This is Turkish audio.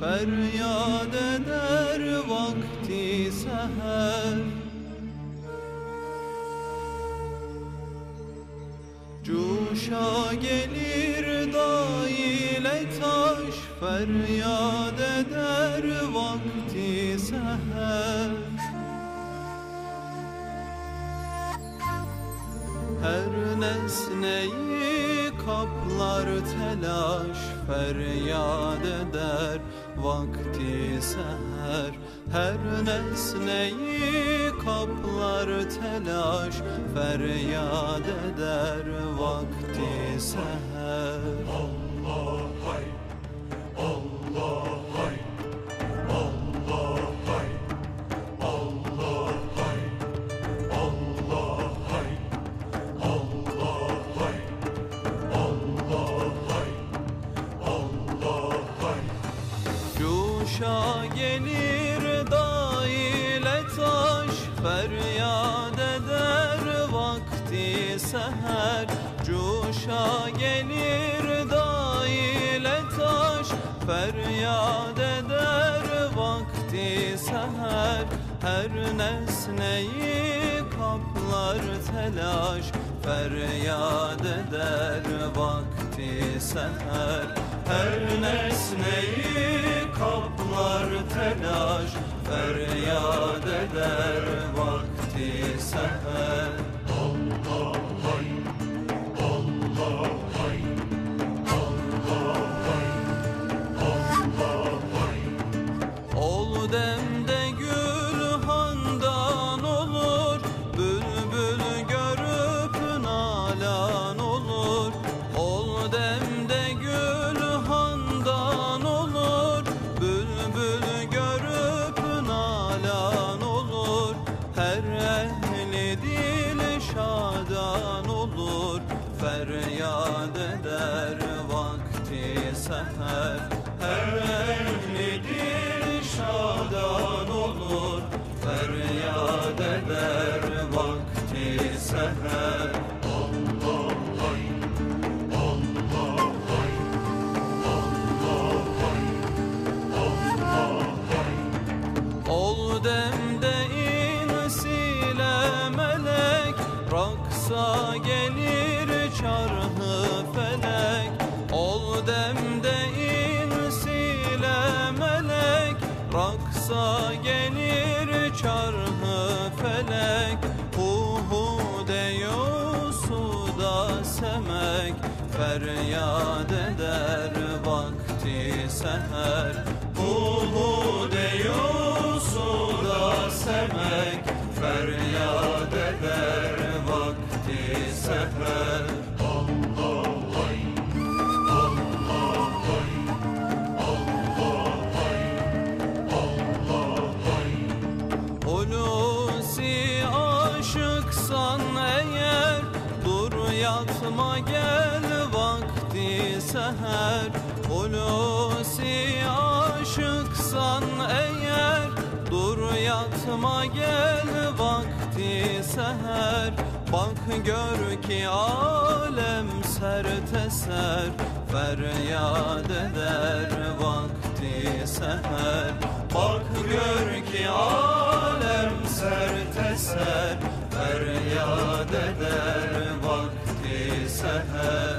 feryat eder vakti seher. Cuşa gelir da ile taş feryat eder vakti seher. Her nesneyi kaplar telaş feryat eder vakti seher. Her nesneyi kaplar telaş feryat eder vakti seher Cuşa gelir da ile taş Feryat eder vakti seher. Cuşa gelir da ile taş Feryat eder vakti seher. Her nesneyi kaplar telaş Feryat eder vakti seher. Her nesneyi kaplar telaş Feryat eder vakti seher. Ol demde ehli dil şadan olur Feryat eder vakti seher. Her ehli Raksa gelir çarhı felek Ol demde ins ile melek. Raksa gelir çarhı felek Hu hu deyo suda semek. Feryat eder vakti seher Hu hu deyo suda semek. Feryat Dur yatma gel vakti seher. Hulusi aşıksan eğer Dur yatma gel vakti seher. Bak gör ki alem sert eser Feryat eder सहर